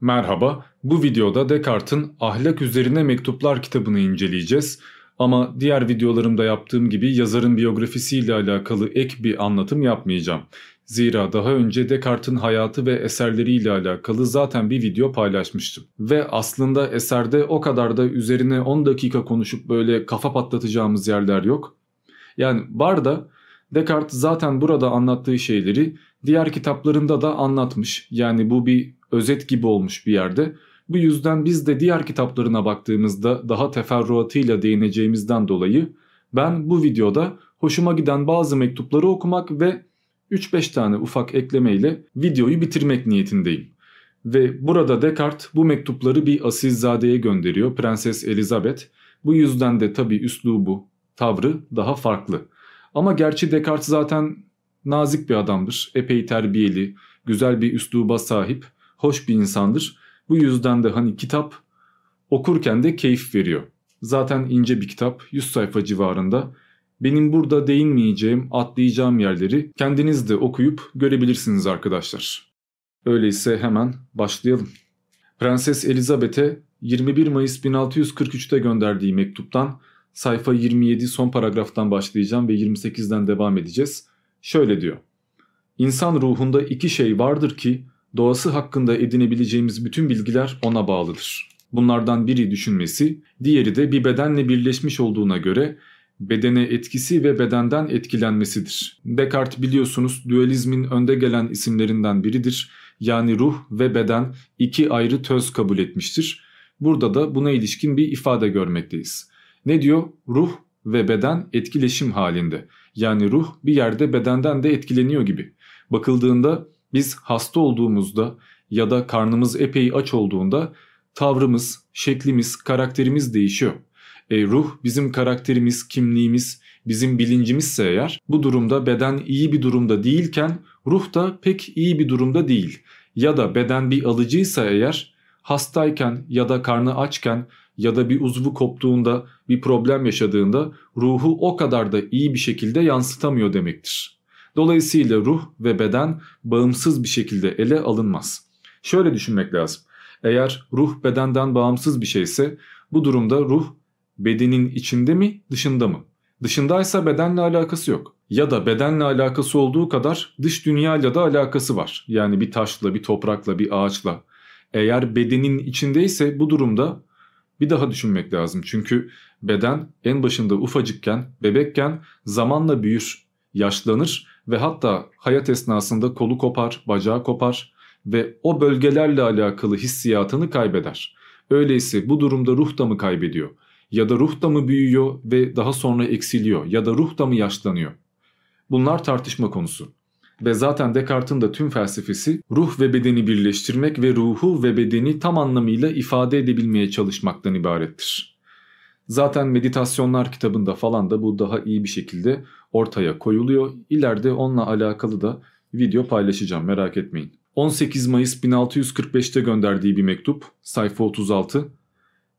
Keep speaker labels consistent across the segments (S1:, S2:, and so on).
S1: Merhaba, bu videoda Descartes'in Ahlak Üzerine Mektuplar kitabını inceleyeceğiz. Ama diğer videolarımda yaptığım gibi yazarın biyografisiyle alakalı ek bir anlatım yapmayacağım. Zira daha önce Descartes'in hayatı ve eserleriyle alakalı zaten bir video paylaşmıştım. Ve aslında eserde o kadar da üzerine 10 dakika konuşup böyle kafa patlatacağımız yerler yok. Yani var da Descartes zaten burada anlattığı şeyleri diğer kitaplarında da anlatmış. Yani bu bir özet gibi olmuş bir yerde. Bu yüzden biz de diğer kitaplarına baktığımızda daha teferruatıyla değineceğimizden dolayı ben bu videoda hoşuma giden bazı mektupları okumak ve 3-5 tane ufak eklemeyle videoyu bitirmek niyetindeyim. Ve burada Descartes bu mektupları bir asilzadeye gönderiyor Prenses Elizabeth. Bu yüzden de tabi üslubu, tavrı daha farklı. Ama gerçi Descartes zaten nazik bir adamdır. Epey terbiyeli, güzel bir üsluba sahip, hoş bir insandır. Bu yüzden de hani kitap okurken de keyif veriyor. Zaten ince bir kitap, 100 sayfa civarında. Benim burada değinmeyeceğim, atlayacağım yerleri kendiniz de okuyup görebilirsiniz arkadaşlar. Öyleyse hemen başlayalım. Prenses Elizabeth'e 21 Mayıs 1643'te gönderdiği mektuptan sayfa 27 son paragraftan başlayacağım ve 28'den devam edeceğiz. Şöyle diyor. İnsan ruhunda iki şey vardır ki doğası hakkında edinebileceğimiz bütün bilgiler ona bağlıdır. Bunlardan biri düşünmesi, diğeri de bir bedenle birleşmiş olduğuna göre bedene etkisi ve bedenden etkilenmesidir. Descartes biliyorsunuz dualizmin önde gelen isimlerinden biridir. Yani ruh ve beden iki ayrı töz kabul etmiştir. Burada da buna ilişkin bir ifade görmekteyiz. Ne diyor? Ruh ve beden etkileşim halinde. Yani ruh bir yerde bedenden de etkileniyor gibi. Bakıldığında biz hasta olduğumuzda ya da karnımız epey aç olduğunda tavrımız, şeklimiz, karakterimiz değişiyor. E, ruh bizim karakterimiz, kimliğimiz, bizim bilincimizse eğer bu durumda beden iyi bir durumda değilken ruh da pek iyi bir durumda değil. Ya da beden bir alıcıysa eğer hastayken ya da karnı açken ya da bir uzvu koptuğunda bir problem yaşadığında ruhu o kadar da iyi bir şekilde yansıtamıyor demektir. Dolayısıyla ruh ve beden bağımsız bir şekilde ele alınmaz. Şöyle düşünmek lazım. Eğer ruh bedenden bağımsız bir şeyse bu durumda ruh bedenin içinde mi dışında mı? Dışındaysa bedenle alakası yok. Ya da bedenle alakası olduğu kadar dış dünyayla da alakası var. Yani bir taşla, bir toprakla, bir ağaçla. Eğer bedenin içindeyse bu durumda bir daha düşünmek lazım. Çünkü beden en başında ufacıkken, bebekken zamanla büyür, yaşlanır ve hatta hayat esnasında kolu kopar, bacağı kopar ve o bölgelerle alakalı hissiyatını kaybeder. Öyleyse bu durumda ruh da mı kaybediyor? Ya da ruh da mı büyüyor ve daha sonra eksiliyor? Ya da ruh da mı yaşlanıyor? Bunlar tartışma konusu. Ve zaten Descartes'in de tüm felsefesi ruh ve bedeni birleştirmek ve ruhu ve bedeni tam anlamıyla ifade edebilmeye çalışmaktan ibarettir. Zaten meditasyonlar kitabında falan da bu daha iyi bir şekilde ortaya koyuluyor. İleride onunla alakalı da video paylaşacağım merak etmeyin. 18 Mayıs 1645'te gönderdiği bir mektup sayfa 36.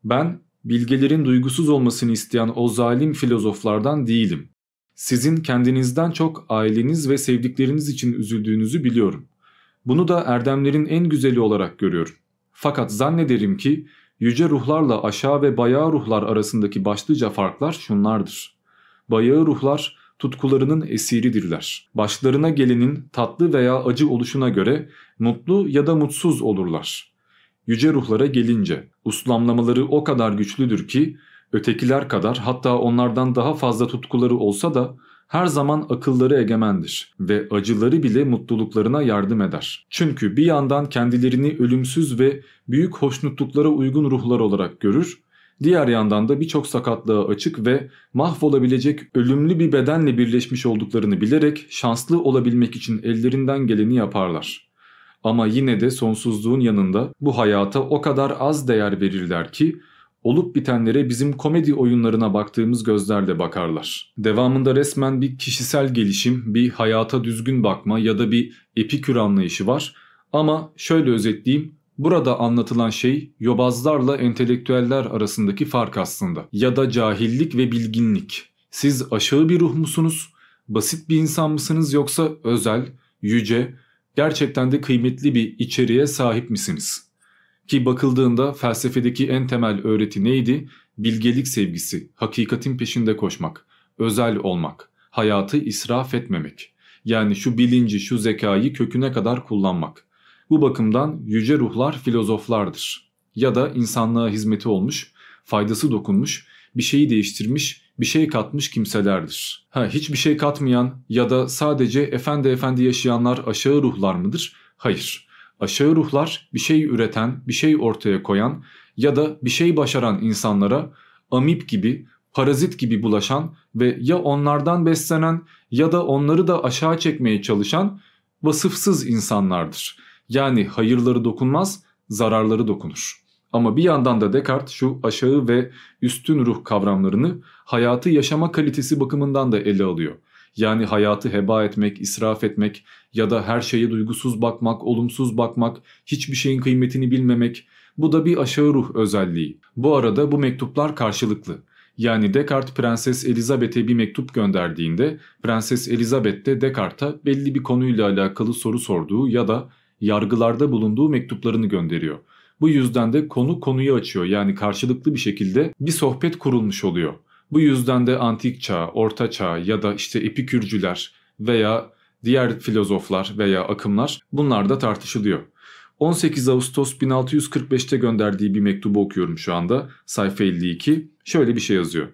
S1: Ben bilgelerin duygusuz olmasını isteyen o zalim filozoflardan değilim. Sizin kendinizden çok aileniz ve sevdikleriniz için üzüldüğünüzü biliyorum. Bunu da erdemlerin en güzeli olarak görüyorum. Fakat zannederim ki yüce ruhlarla aşağı ve bayağı ruhlar arasındaki başlıca farklar şunlardır. Bayağı ruhlar tutkularının esiridirler. Başlarına gelenin tatlı veya acı oluşuna göre mutlu ya da mutsuz olurlar. Yüce ruhlara gelince uslamlamaları o kadar güçlüdür ki ötekiler kadar hatta onlardan daha fazla tutkuları olsa da her zaman akılları egemendir ve acıları bile mutluluklarına yardım eder. Çünkü bir yandan kendilerini ölümsüz ve büyük hoşnutluklara uygun ruhlar olarak görür, diğer yandan da birçok sakatlığa açık ve mahvolabilecek ölümlü bir bedenle birleşmiş olduklarını bilerek şanslı olabilmek için ellerinden geleni yaparlar. Ama yine de sonsuzluğun yanında bu hayata o kadar az değer verirler ki olup bitenlere bizim komedi oyunlarına baktığımız gözlerle bakarlar. Devamında resmen bir kişisel gelişim, bir hayata düzgün bakma ya da bir epikür anlayışı var. Ama şöyle özetleyeyim, burada anlatılan şey yobazlarla entelektüeller arasındaki fark aslında. Ya da cahillik ve bilginlik. Siz aşağı bir ruh musunuz? Basit bir insan mısınız yoksa özel, yüce, gerçekten de kıymetli bir içeriğe sahip misiniz?'' Ki bakıldığında felsefedeki en temel öğreti neydi? Bilgelik sevgisi, hakikatin peşinde koşmak, özel olmak, hayatı israf etmemek. Yani şu bilinci, şu zekayı köküne kadar kullanmak. Bu bakımdan yüce ruhlar filozoflardır. Ya da insanlığa hizmeti olmuş, faydası dokunmuş, bir şeyi değiştirmiş, bir şey katmış kimselerdir. Ha, hiçbir şey katmayan ya da sadece efendi efendi yaşayanlar aşağı ruhlar mıdır? Hayır. Aşağı ruhlar bir şey üreten, bir şey ortaya koyan ya da bir şey başaran insanlara amip gibi, parazit gibi bulaşan ve ya onlardan beslenen ya da onları da aşağı çekmeye çalışan vasıfsız insanlardır. Yani hayırları dokunmaz, zararları dokunur. Ama bir yandan da Descartes şu aşağı ve üstün ruh kavramlarını hayatı yaşama kalitesi bakımından da ele alıyor. Yani hayatı heba etmek, israf etmek ya da her şeye duygusuz bakmak, olumsuz bakmak, hiçbir şeyin kıymetini bilmemek bu da bir aşağı ruh özelliği. Bu arada bu mektuplar karşılıklı. Yani Descartes Prenses Elizabeth'e bir mektup gönderdiğinde Prenses Elizabeth de Descartes'a belli bir konuyla alakalı soru sorduğu ya da yargılarda bulunduğu mektuplarını gönderiyor. Bu yüzden de konu konuyu açıyor yani karşılıklı bir şekilde bir sohbet kurulmuş oluyor. Bu yüzden de antik çağ, orta çağ ya da işte epikürcüler veya diğer filozoflar veya akımlar bunlar da tartışılıyor. 18 Ağustos 1645'te gönderdiği bir mektubu okuyorum şu anda sayfa 52. Şöyle bir şey yazıyor.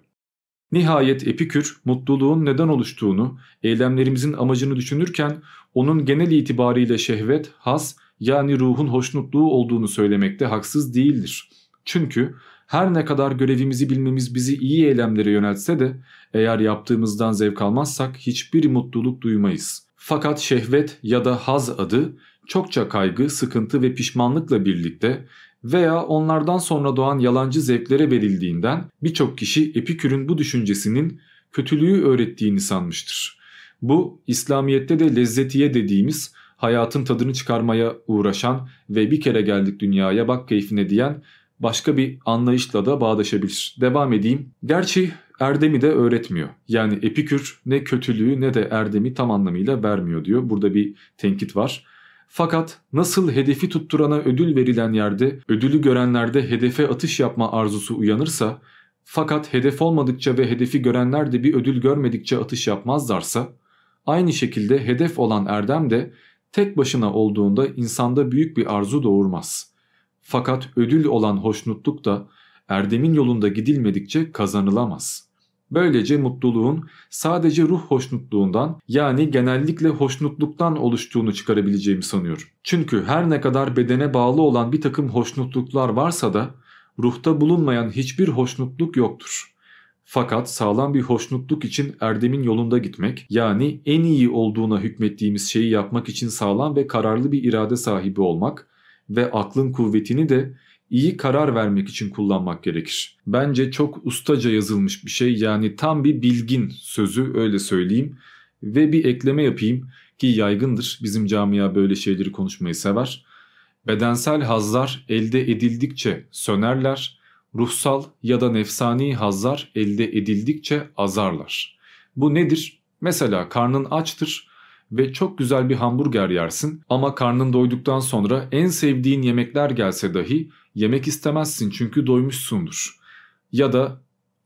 S1: Nihayet Epikür mutluluğun neden oluştuğunu, eylemlerimizin amacını düşünürken onun genel itibariyle şehvet, has yani ruhun hoşnutluğu olduğunu söylemekte haksız değildir. Çünkü her ne kadar görevimizi bilmemiz bizi iyi eylemlere yöneltse de eğer yaptığımızdan zevk almazsak hiçbir mutluluk duymayız. Fakat şehvet ya da haz adı çokça kaygı, sıkıntı ve pişmanlıkla birlikte veya onlardan sonra doğan yalancı zevklere verildiğinden birçok kişi Epikür'ün bu düşüncesinin kötülüğü öğrettiğini sanmıştır. Bu İslamiyet'te de lezzetiye dediğimiz hayatın tadını çıkarmaya uğraşan ve bir kere geldik dünyaya bak keyfine diyen başka bir anlayışla da bağdaşabilir. Devam edeyim. Gerçi erdemi de öğretmiyor. Yani Epikür ne kötülüğü ne de erdemi tam anlamıyla vermiyor diyor. Burada bir tenkit var. Fakat nasıl hedefi tutturana ödül verilen yerde ödülü görenlerde hedefe atış yapma arzusu uyanırsa fakat hedef olmadıkça ve hedefi görenler de bir ödül görmedikçe atış yapmazlarsa aynı şekilde hedef olan erdem de tek başına olduğunda insanda büyük bir arzu doğurmaz. Fakat ödül olan hoşnutluk da erdemin yolunda gidilmedikçe kazanılamaz. Böylece mutluluğun sadece ruh hoşnutluğundan yani genellikle hoşnutluktan oluştuğunu çıkarabileceğimi sanıyorum. Çünkü her ne kadar bedene bağlı olan bir takım hoşnutluklar varsa da ruhta bulunmayan hiçbir hoşnutluk yoktur. Fakat sağlam bir hoşnutluk için erdemin yolunda gitmek yani en iyi olduğuna hükmettiğimiz şeyi yapmak için sağlam ve kararlı bir irade sahibi olmak ve aklın kuvvetini de iyi karar vermek için kullanmak gerekir. Bence çok ustaca yazılmış bir şey yani tam bir bilgin sözü öyle söyleyeyim. Ve bir ekleme yapayım ki yaygındır bizim camia böyle şeyleri konuşmayı sever. Bedensel hazlar elde edildikçe sönerler, ruhsal ya da nefsani hazlar elde edildikçe azarlar. Bu nedir? Mesela karnın açtır ve çok güzel bir hamburger yersin ama karnın doyduktan sonra en sevdiğin yemekler gelse dahi yemek istemezsin çünkü doymuşsundur. Ya da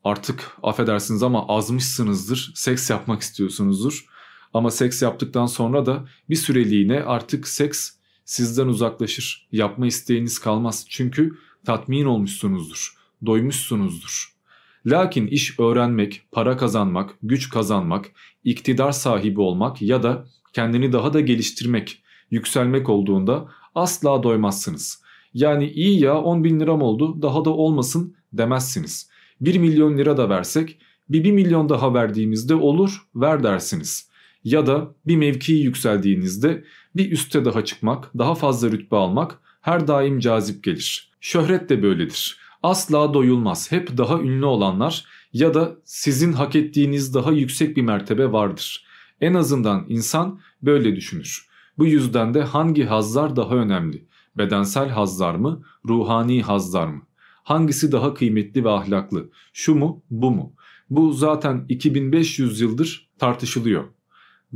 S1: artık affedersiniz ama azmışsınızdır, seks yapmak istiyorsunuzdur. Ama seks yaptıktan sonra da bir süreliğine artık seks sizden uzaklaşır. Yapma isteğiniz kalmaz çünkü tatmin olmuşsunuzdur, doymuşsunuzdur. Lakin iş öğrenmek, para kazanmak, güç kazanmak, iktidar sahibi olmak ya da kendini daha da geliştirmek, yükselmek olduğunda asla doymazsınız. Yani iyi ya 10 bin liram oldu daha da olmasın demezsiniz. 1 milyon lira da versek bir 1 milyon daha verdiğimizde olur ver dersiniz. Ya da bir mevkiyi yükseldiğinizde bir üste daha çıkmak, daha fazla rütbe almak her daim cazip gelir. Şöhret de böyledir. Asla doyulmaz. Hep daha ünlü olanlar ya da sizin hak ettiğiniz daha yüksek bir mertebe vardır. En azından insan böyle düşünür. Bu yüzden de hangi hazlar daha önemli? Bedensel hazlar mı, ruhani hazlar mı? Hangisi daha kıymetli ve ahlaklı? Şu mu, bu mu? Bu zaten 2500 yıldır tartışılıyor.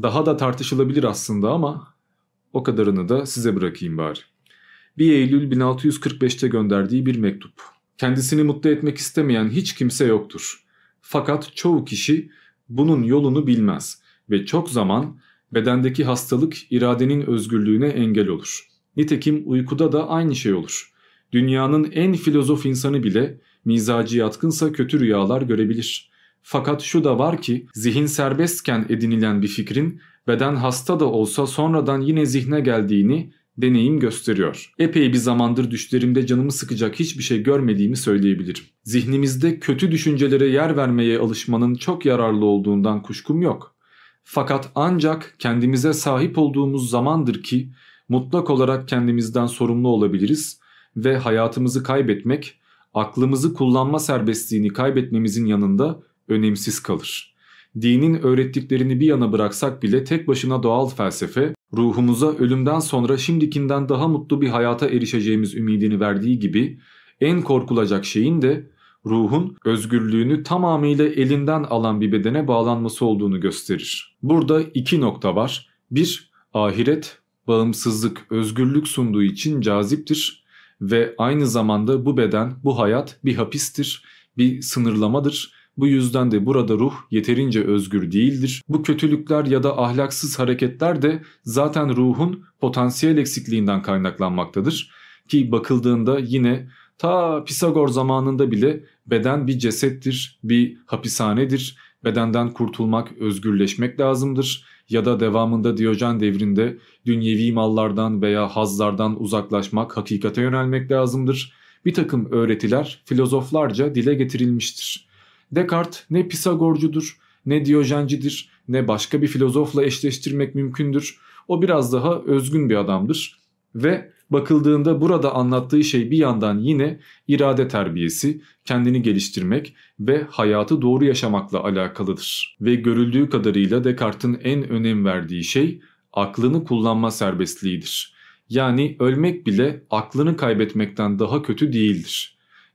S1: Daha da tartışılabilir aslında ama o kadarını da size bırakayım bari. 1 Eylül 1645'te gönderdiği bir mektup. Kendisini mutlu etmek istemeyen hiç kimse yoktur. Fakat çoğu kişi bunun yolunu bilmez ve çok zaman bedendeki hastalık iradenin özgürlüğüne engel olur. Nitekim uykuda da aynı şey olur. Dünyanın en filozof insanı bile mizacı yatkınsa kötü rüyalar görebilir. Fakat şu da var ki zihin serbestken edinilen bir fikrin beden hasta da olsa sonradan yine zihne geldiğini deneyim gösteriyor. Epey bir zamandır düşlerimde canımı sıkacak hiçbir şey görmediğimi söyleyebilirim. Zihnimizde kötü düşüncelere yer vermeye alışmanın çok yararlı olduğundan kuşkum yok. Fakat ancak kendimize sahip olduğumuz zamandır ki mutlak olarak kendimizden sorumlu olabiliriz ve hayatımızı kaybetmek, aklımızı kullanma serbestliğini kaybetmemizin yanında önemsiz kalır. Dinin öğrettiklerini bir yana bıraksak bile tek başına doğal felsefe, ruhumuza ölümden sonra şimdikinden daha mutlu bir hayata erişeceğimiz ümidini verdiği gibi en korkulacak şeyin de ruhun özgürlüğünü tamamıyla elinden alan bir bedene bağlanması olduğunu gösterir. Burada iki nokta var. Bir, ahiret bağımsızlık, özgürlük sunduğu için caziptir ve aynı zamanda bu beden, bu hayat bir hapistir, bir sınırlamadır. Bu yüzden de burada ruh yeterince özgür değildir. Bu kötülükler ya da ahlaksız hareketler de zaten ruhun potansiyel eksikliğinden kaynaklanmaktadır. Ki bakıldığında yine ta Pisagor zamanında bile beden bir cesettir, bir hapishanedir. Bedenden kurtulmak, özgürleşmek lazımdır ya da devamında Diyojen devrinde dünyevi mallardan veya hazlardan uzaklaşmak, hakikate yönelmek lazımdır. Bir takım öğretiler filozoflarca dile getirilmiştir. Descartes ne Pisagorcudur, ne Diyojencidir, ne başka bir filozofla eşleştirmek mümkündür. O biraz daha özgün bir adamdır ve bakıldığında burada anlattığı şey bir yandan yine irade terbiyesi, kendini geliştirmek ve hayatı doğru yaşamakla alakalıdır. Ve görüldüğü kadarıyla Descartes'in en önem verdiği şey aklını kullanma serbestliğidir. Yani ölmek bile aklını kaybetmekten daha kötü değildir.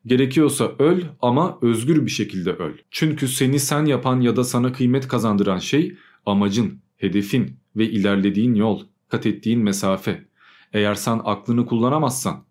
S1: Gerekiyorsa öl ama özgür bir şekilde öl. Çünkü seni sen yapan ya da sana kıymet kazandıran şey amacın, hedefin ve ilerlediğin yol, kat ettiğin mesafe. Eğer sen aklını kullanamazsan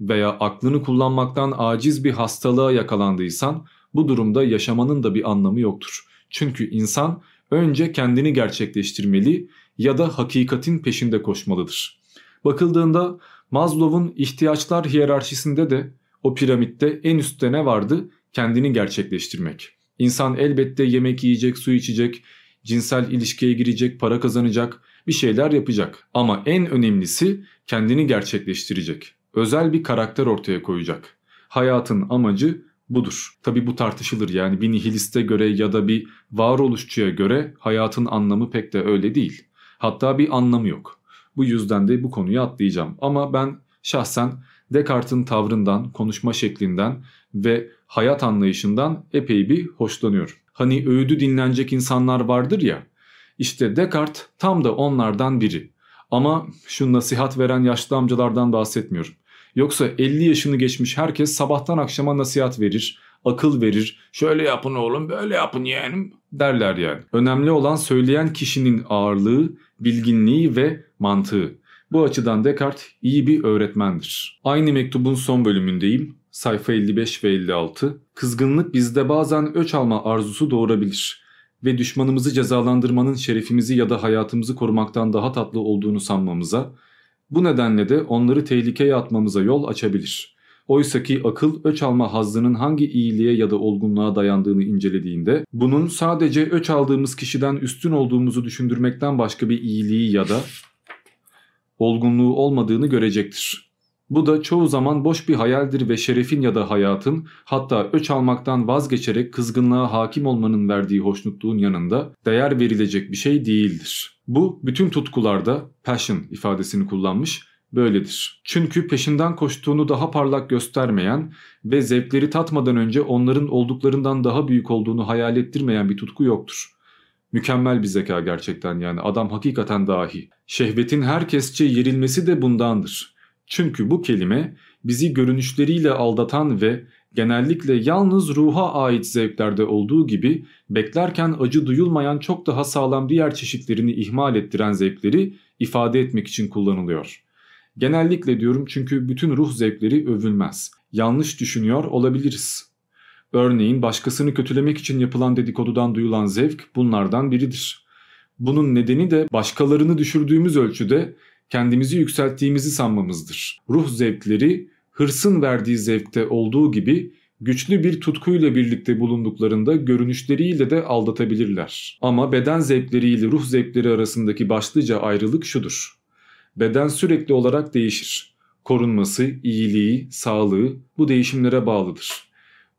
S1: veya aklını kullanmaktan aciz bir hastalığa yakalandıysan bu durumda yaşamanın da bir anlamı yoktur. Çünkü insan önce kendini gerçekleştirmeli ya da hakikatin peşinde koşmalıdır. Bakıldığında Maslow'un ihtiyaçlar hiyerarşisinde de o piramitte en üstte ne vardı? Kendini gerçekleştirmek. İnsan elbette yemek yiyecek, su içecek, cinsel ilişkiye girecek, para kazanacak, bir şeyler yapacak. Ama en önemlisi kendini gerçekleştirecek. Özel bir karakter ortaya koyacak. Hayatın amacı budur. Tabi bu tartışılır yani bir nihiliste göre ya da bir varoluşçuya göre hayatın anlamı pek de öyle değil. Hatta bir anlamı yok. Bu yüzden de bu konuyu atlayacağım. Ama ben şahsen Descartes'in tavrından, konuşma şeklinden ve hayat anlayışından epey bir hoşlanıyorum. Hani öğüdü dinlenecek insanlar vardır ya. İşte Descartes tam da onlardan biri. Ama şu nasihat veren yaşlı amcalardan bahsetmiyorum. Yoksa 50 yaşını geçmiş herkes sabahtan akşama nasihat verir, akıl verir. Şöyle yapın oğlum, böyle yapın yeğenim derler yani. Önemli olan söyleyen kişinin ağırlığı, bilginliği ve mantığı. Bu açıdan Descartes iyi bir öğretmendir. Aynı mektubun son bölümündeyim. Sayfa 55 ve 56. Kızgınlık bizde bazen öç alma arzusu doğurabilir ve düşmanımızı cezalandırmanın şerefimizi ya da hayatımızı korumaktan daha tatlı olduğunu sanmamıza, bu nedenle de onları tehlikeye atmamıza yol açabilir. Oysaki akıl öç alma hazzının hangi iyiliğe ya da olgunluğa dayandığını incelediğinde bunun sadece öç aldığımız kişiden üstün olduğumuzu düşündürmekten başka bir iyiliği ya da olgunluğu olmadığını görecektir. Bu da çoğu zaman boş bir hayaldir ve şerefin ya da hayatın hatta öç almaktan vazgeçerek kızgınlığa hakim olmanın verdiği hoşnutluğun yanında değer verilecek bir şey değildir. Bu bütün tutkularda passion ifadesini kullanmış böyledir. Çünkü peşinden koştuğunu daha parlak göstermeyen ve zevkleri tatmadan önce onların olduklarından daha büyük olduğunu hayal ettirmeyen bir tutku yoktur. Mükemmel bir zeka gerçekten yani adam hakikaten dahi. Şehvetin herkesçe yerilmesi de bundandır. Çünkü bu kelime bizi görünüşleriyle aldatan ve genellikle yalnız ruha ait zevklerde olduğu gibi beklerken acı duyulmayan çok daha sağlam diğer çeşitlerini ihmal ettiren zevkleri ifade etmek için kullanılıyor. Genellikle diyorum çünkü bütün ruh zevkleri övülmez. Yanlış düşünüyor olabiliriz. Örneğin başkasını kötülemek için yapılan dedikodudan duyulan zevk bunlardan biridir. Bunun nedeni de başkalarını düşürdüğümüz ölçüde kendimizi yükselttiğimizi sanmamızdır. Ruh zevkleri hırsın verdiği zevkte olduğu gibi güçlü bir tutkuyla birlikte bulunduklarında görünüşleriyle de aldatabilirler. Ama beden zevkleriyle ruh zevkleri arasındaki başlıca ayrılık şudur. Beden sürekli olarak değişir. Korunması, iyiliği, sağlığı bu değişimlere bağlıdır.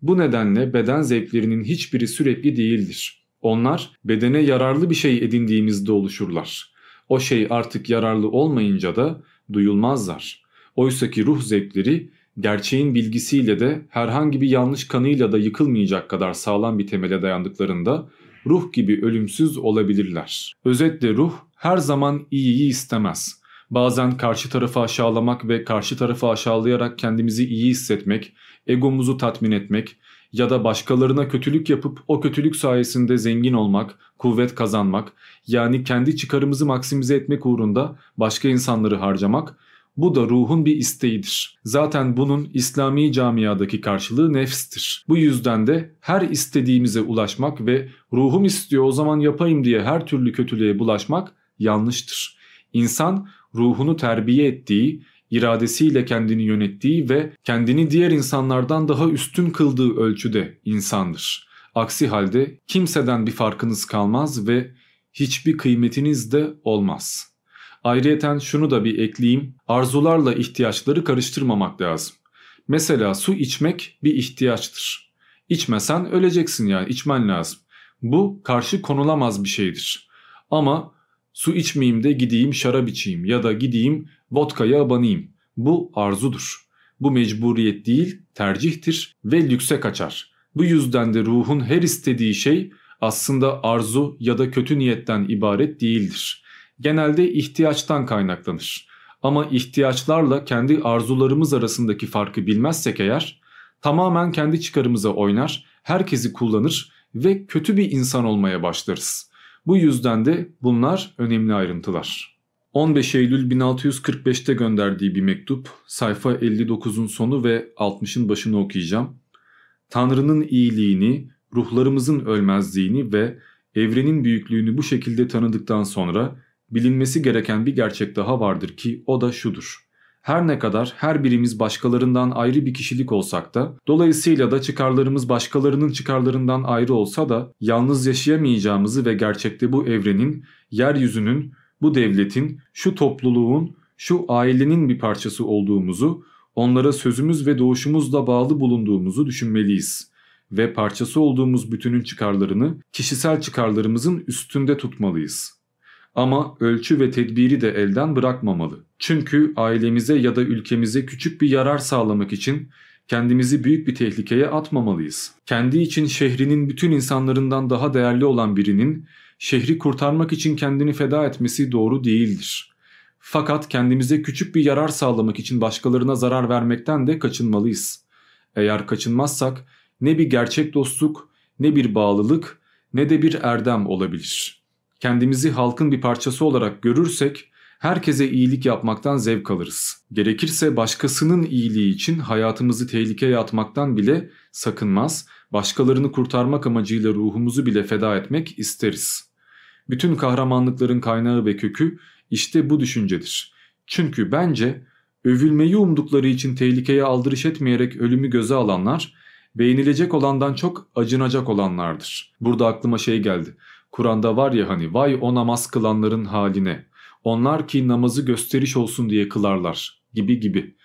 S1: Bu nedenle beden zevklerinin hiçbiri sürekli değildir. Onlar bedene yararlı bir şey edindiğimizde oluşurlar. O şey artık yararlı olmayınca da duyulmazlar. Oysaki ruh zevkleri gerçeğin bilgisiyle de herhangi bir yanlış kanıyla da yıkılmayacak kadar sağlam bir temele dayandıklarında ruh gibi ölümsüz olabilirler. Özetle ruh her zaman iyiyi istemez. Bazen karşı tarafı aşağılamak ve karşı tarafı aşağılayarak kendimizi iyi hissetmek, egomuzu tatmin etmek ya da başkalarına kötülük yapıp o kötülük sayesinde zengin olmak, kuvvet kazanmak yani kendi çıkarımızı maksimize etmek uğrunda başka insanları harcamak bu da ruhun bir isteğidir. Zaten bunun İslami camiadaki karşılığı nefstir. Bu yüzden de her istediğimize ulaşmak ve ruhum istiyor o zaman yapayım diye her türlü kötülüğe bulaşmak yanlıştır. İnsan ruhunu terbiye ettiği, iradesiyle kendini yönettiği ve kendini diğer insanlardan daha üstün kıldığı ölçüde insandır. Aksi halde kimseden bir farkınız kalmaz ve hiçbir kıymetiniz de olmaz.'' Ayrıyeten şunu da bir ekleyeyim. Arzularla ihtiyaçları karıştırmamak lazım. Mesela su içmek bir ihtiyaçtır. İçmesen öleceksin yani içmen lazım. Bu karşı konulamaz bir şeydir. Ama su içmeyeyim de gideyim şarap içeyim ya da gideyim vodkaya abanayım. Bu arzudur. Bu mecburiyet değil tercihtir ve lükse kaçar. Bu yüzden de ruhun her istediği şey aslında arzu ya da kötü niyetten ibaret değildir genelde ihtiyaçtan kaynaklanır. Ama ihtiyaçlarla kendi arzularımız arasındaki farkı bilmezsek eğer tamamen kendi çıkarımıza oynar, herkesi kullanır ve kötü bir insan olmaya başlarız. Bu yüzden de bunlar önemli ayrıntılar. 15 Eylül 1645'te gönderdiği bir mektup, sayfa 59'un sonu ve 60'ın başını okuyacağım. Tanrı'nın iyiliğini, ruhlarımızın ölmezliğini ve evrenin büyüklüğünü bu şekilde tanıdıktan sonra bilinmesi gereken bir gerçek daha vardır ki o da şudur. Her ne kadar her birimiz başkalarından ayrı bir kişilik olsak da, dolayısıyla da çıkarlarımız başkalarının çıkarlarından ayrı olsa da yalnız yaşayamayacağımızı ve gerçekte bu evrenin, yeryüzünün, bu devletin, şu topluluğun, şu ailenin bir parçası olduğumuzu, onlara sözümüz ve doğuşumuzla bağlı bulunduğumuzu düşünmeliyiz ve parçası olduğumuz bütünün çıkarlarını kişisel çıkarlarımızın üstünde tutmalıyız. Ama ölçü ve tedbiri de elden bırakmamalı. Çünkü ailemize ya da ülkemize küçük bir yarar sağlamak için kendimizi büyük bir tehlikeye atmamalıyız. Kendi için şehrinin bütün insanlarından daha değerli olan birinin şehri kurtarmak için kendini feda etmesi doğru değildir. Fakat kendimize küçük bir yarar sağlamak için başkalarına zarar vermekten de kaçınmalıyız. Eğer kaçınmazsak ne bir gerçek dostluk, ne bir bağlılık, ne de bir erdem olabilir kendimizi halkın bir parçası olarak görürsek herkese iyilik yapmaktan zevk alırız. Gerekirse başkasının iyiliği için hayatımızı tehlikeye atmaktan bile sakınmaz, başkalarını kurtarmak amacıyla ruhumuzu bile feda etmek isteriz. Bütün kahramanlıkların kaynağı ve kökü işte bu düşüncedir. Çünkü bence övülmeyi umdukları için tehlikeye aldırış etmeyerek ölümü göze alanlar, beğenilecek olandan çok acınacak olanlardır. Burada aklıma şey geldi. Kur'an'da var ya hani vay o namaz kılanların haline. Onlar ki namazı gösteriş olsun diye kılarlar gibi gibi.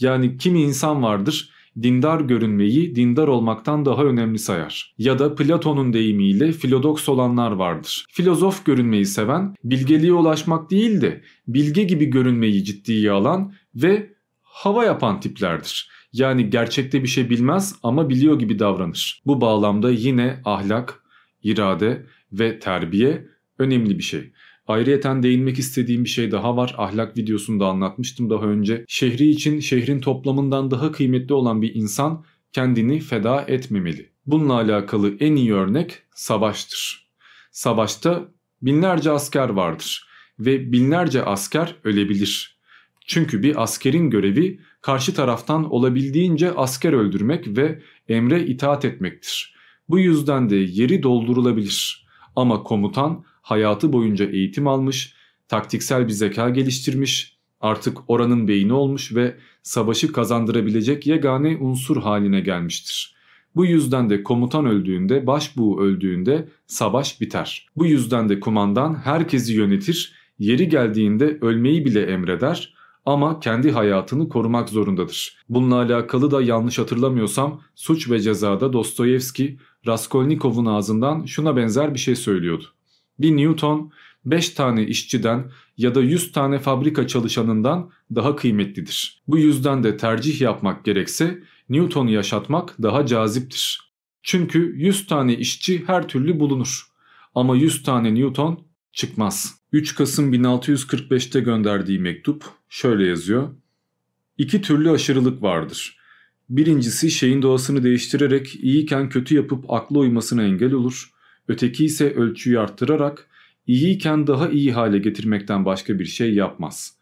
S1: Yani kimi insan vardır dindar görünmeyi dindar olmaktan daha önemli sayar. Ya da Platon'un deyimiyle filodoks olanlar vardır. Filozof görünmeyi seven, bilgeliğe ulaşmak değil de bilge gibi görünmeyi ciddiye alan ve hava yapan tiplerdir. Yani gerçekte bir şey bilmez ama biliyor gibi davranır. Bu bağlamda yine ahlak, irade ve terbiye önemli bir şey. Ayrıyeten değinmek istediğim bir şey daha var. Ahlak videosunda anlatmıştım daha önce. Şehri için şehrin toplamından daha kıymetli olan bir insan kendini feda etmemeli. Bununla alakalı en iyi örnek savaştır. Savaşta binlerce asker vardır ve binlerce asker ölebilir. Çünkü bir askerin görevi karşı taraftan olabildiğince asker öldürmek ve emre itaat etmektir. Bu yüzden de yeri doldurulabilir. Ama komutan hayatı boyunca eğitim almış, taktiksel bir zeka geliştirmiş, artık oranın beyni olmuş ve savaşı kazandırabilecek yegane unsur haline gelmiştir. Bu yüzden de komutan öldüğünde, başbuğ öldüğünde savaş biter. Bu yüzden de kumandan herkesi yönetir, yeri geldiğinde ölmeyi bile emreder ama kendi hayatını korumak zorundadır. Bununla alakalı da yanlış hatırlamıyorsam Suç ve Ceza'da Dostoyevski Raskolnikov'un ağzından şuna benzer bir şey söylüyordu. Bir Newton 5 tane işçiden ya da 100 tane fabrika çalışanından daha kıymetlidir. Bu yüzden de tercih yapmak gerekse Newton'u yaşatmak daha caziptir. Çünkü 100 tane işçi her türlü bulunur. Ama 100 tane Newton çıkmaz. 3 Kasım 1645'te gönderdiği mektup şöyle yazıyor. İki türlü aşırılık vardır. Birincisi şeyin doğasını değiştirerek iyiyken kötü yapıp akla uymasına engel olur. Öteki ise ölçüyü arttırarak iyiyken daha iyi hale getirmekten başka bir şey yapmaz.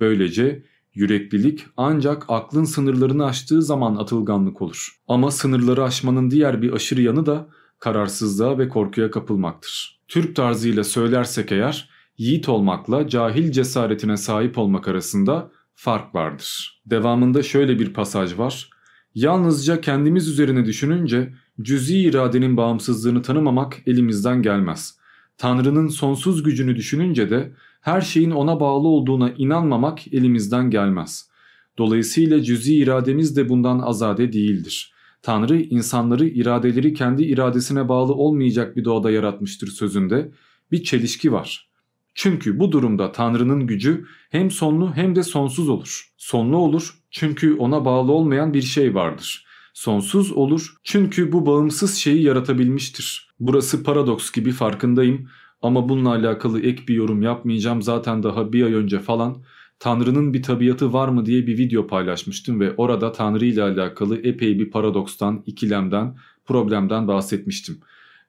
S1: Böylece yüreklilik ancak aklın sınırlarını aştığı zaman atılganlık olur. Ama sınırları aşmanın diğer bir aşırı yanı da kararsızlığa ve korkuya kapılmaktır. Türk tarzıyla söylersek eğer yiğit olmakla cahil cesaretine sahip olmak arasında fark vardır. Devamında şöyle bir pasaj var. Yalnızca kendimiz üzerine düşününce cüzi iradenin bağımsızlığını tanımamak elimizden gelmez. Tanrı'nın sonsuz gücünü düşününce de her şeyin ona bağlı olduğuna inanmamak elimizden gelmez. Dolayısıyla cüzi irademiz de bundan azade değildir. Tanrı insanları iradeleri kendi iradesine bağlı olmayacak bir doğada yaratmıştır sözünde bir çelişki var. Çünkü bu durumda Tanrı'nın gücü hem sonlu hem de sonsuz olur. Sonlu olur çünkü ona bağlı olmayan bir şey vardır. Sonsuz olur çünkü bu bağımsız şeyi yaratabilmiştir. Burası paradoks gibi farkındayım ama bununla alakalı ek bir yorum yapmayacağım. Zaten daha bir ay önce falan Tanrı'nın bir tabiatı var mı diye bir video paylaşmıştım ve orada Tanrı ile alakalı epey bir paradokstan, ikilemden, problemden bahsetmiştim.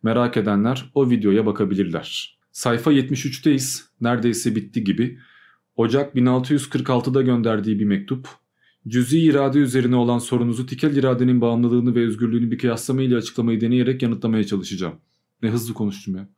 S1: Merak edenler o videoya bakabilirler. Sayfa 73'teyiz. Neredeyse bitti gibi. Ocak 1646'da gönderdiği bir mektup. Cüzi irade üzerine olan sorunuzu tikel iradenin bağımlılığını ve özgürlüğünü bir kıyaslama ile açıklamayı deneyerek yanıtlamaya çalışacağım. Ne hızlı konuştum ya.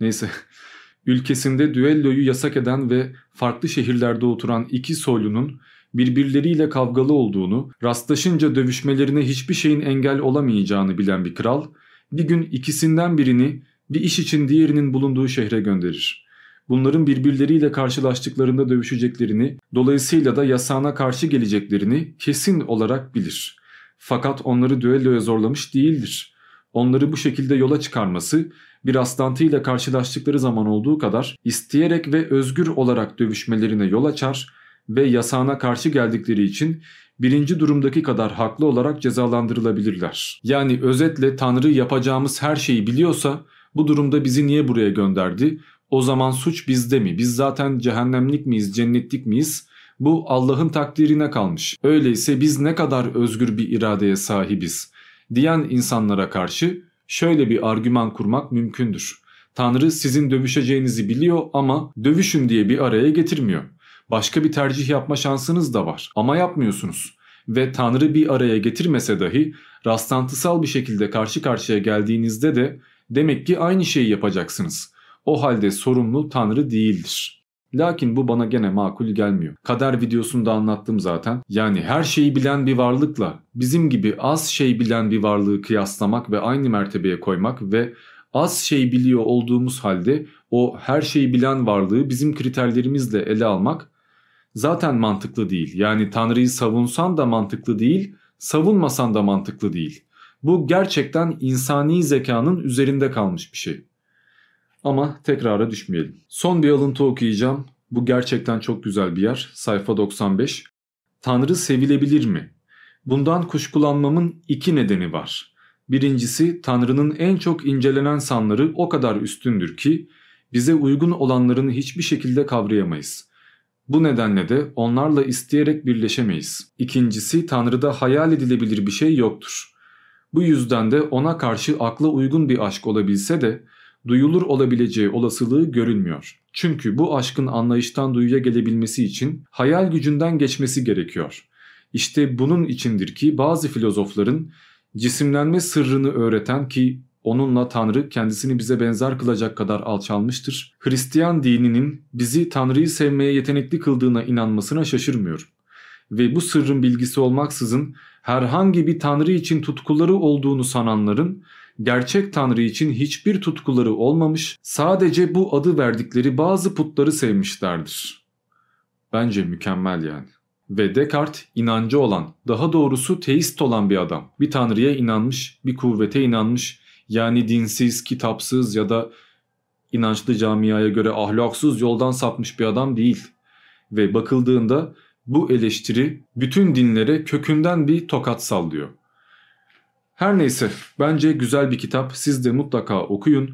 S1: Neyse. Ülkesinde düelloyu yasak eden ve farklı şehirlerde oturan iki soylunun birbirleriyle kavgalı olduğunu, rastlaşınca dövüşmelerine hiçbir şeyin engel olamayacağını bilen bir kral, bir gün ikisinden birini bir iş için diğerinin bulunduğu şehre gönderir. Bunların birbirleriyle karşılaştıklarında dövüşeceklerini, dolayısıyla da yasağına karşı geleceklerini kesin olarak bilir. Fakat onları düelloya zorlamış değildir. Onları bu şekilde yola çıkarması bir rastlantıyla karşılaştıkları zaman olduğu kadar isteyerek ve özgür olarak dövüşmelerine yol açar ve yasağına karşı geldikleri için birinci durumdaki kadar haklı olarak cezalandırılabilirler. Yani özetle Tanrı yapacağımız her şeyi biliyorsa bu durumda bizi niye buraya gönderdi? O zaman suç bizde mi? Biz zaten cehennemlik miyiz, cennetlik miyiz? Bu Allah'ın takdirine kalmış. Öyleyse biz ne kadar özgür bir iradeye sahibiz diyen insanlara karşı şöyle bir argüman kurmak mümkündür. Tanrı sizin dövüşeceğinizi biliyor ama dövüşün diye bir araya getirmiyor. Başka bir tercih yapma şansınız da var ama yapmıyorsunuz. Ve Tanrı bir araya getirmese dahi rastlantısal bir şekilde karşı karşıya geldiğinizde de Demek ki aynı şeyi yapacaksınız. O halde sorumlu Tanrı değildir. Lakin bu bana gene makul gelmiyor. Kader videosunda anlattım zaten. Yani her şeyi bilen bir varlıkla bizim gibi az şey bilen bir varlığı kıyaslamak ve aynı mertebeye koymak ve az şey biliyor olduğumuz halde o her şeyi bilen varlığı bizim kriterlerimizle ele almak zaten mantıklı değil. Yani Tanrı'yı savunsan da mantıklı değil, savunmasan da mantıklı değil. Bu gerçekten insani zekanın üzerinde kalmış bir şey. Ama tekrara düşmeyelim. Son bir alıntı okuyacağım. Bu gerçekten çok güzel bir yer. Sayfa 95. Tanrı sevilebilir mi? Bundan kuşkulanmamın iki nedeni var. Birincisi Tanrı'nın en çok incelenen sanları o kadar üstündür ki bize uygun olanlarını hiçbir şekilde kavrayamayız. Bu nedenle de onlarla isteyerek birleşemeyiz. İkincisi Tanrı'da hayal edilebilir bir şey yoktur. Bu yüzden de ona karşı akla uygun bir aşk olabilse de duyulur olabileceği olasılığı görülmüyor. Çünkü bu aşkın anlayıştan duyuya gelebilmesi için hayal gücünden geçmesi gerekiyor. İşte bunun içindir ki bazı filozofların cisimlenme sırrını öğreten ki onunla Tanrı kendisini bize benzer kılacak kadar alçalmıştır. Hristiyan dininin bizi Tanrı'yı sevmeye yetenekli kıldığına inanmasına şaşırmıyorum. Ve bu sırrın bilgisi olmaksızın herhangi bir Tanrı için tutkuları olduğunu sananların gerçek Tanrı için hiçbir tutkuları olmamış, sadece bu adı verdikleri bazı putları sevmişlerdir. Bence mükemmel yani. Ve Descartes inancı olan, daha doğrusu teist olan bir adam. Bir tanrıya inanmış, bir kuvvete inanmış. Yani dinsiz, kitapsız ya da inançlı camiaya göre ahlaksız yoldan sapmış bir adam değil. Ve bakıldığında bu eleştiri bütün dinlere kökünden bir tokat sallıyor. Her neyse bence güzel bir kitap siz de mutlaka okuyun.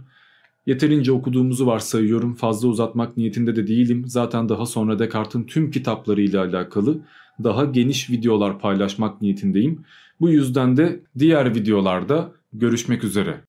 S1: Yeterince okuduğumuzu varsayıyorum fazla uzatmak niyetinde de değilim. Zaten daha sonra Descartes'in tüm kitaplarıyla alakalı daha geniş videolar paylaşmak niyetindeyim. Bu yüzden de diğer videolarda görüşmek üzere.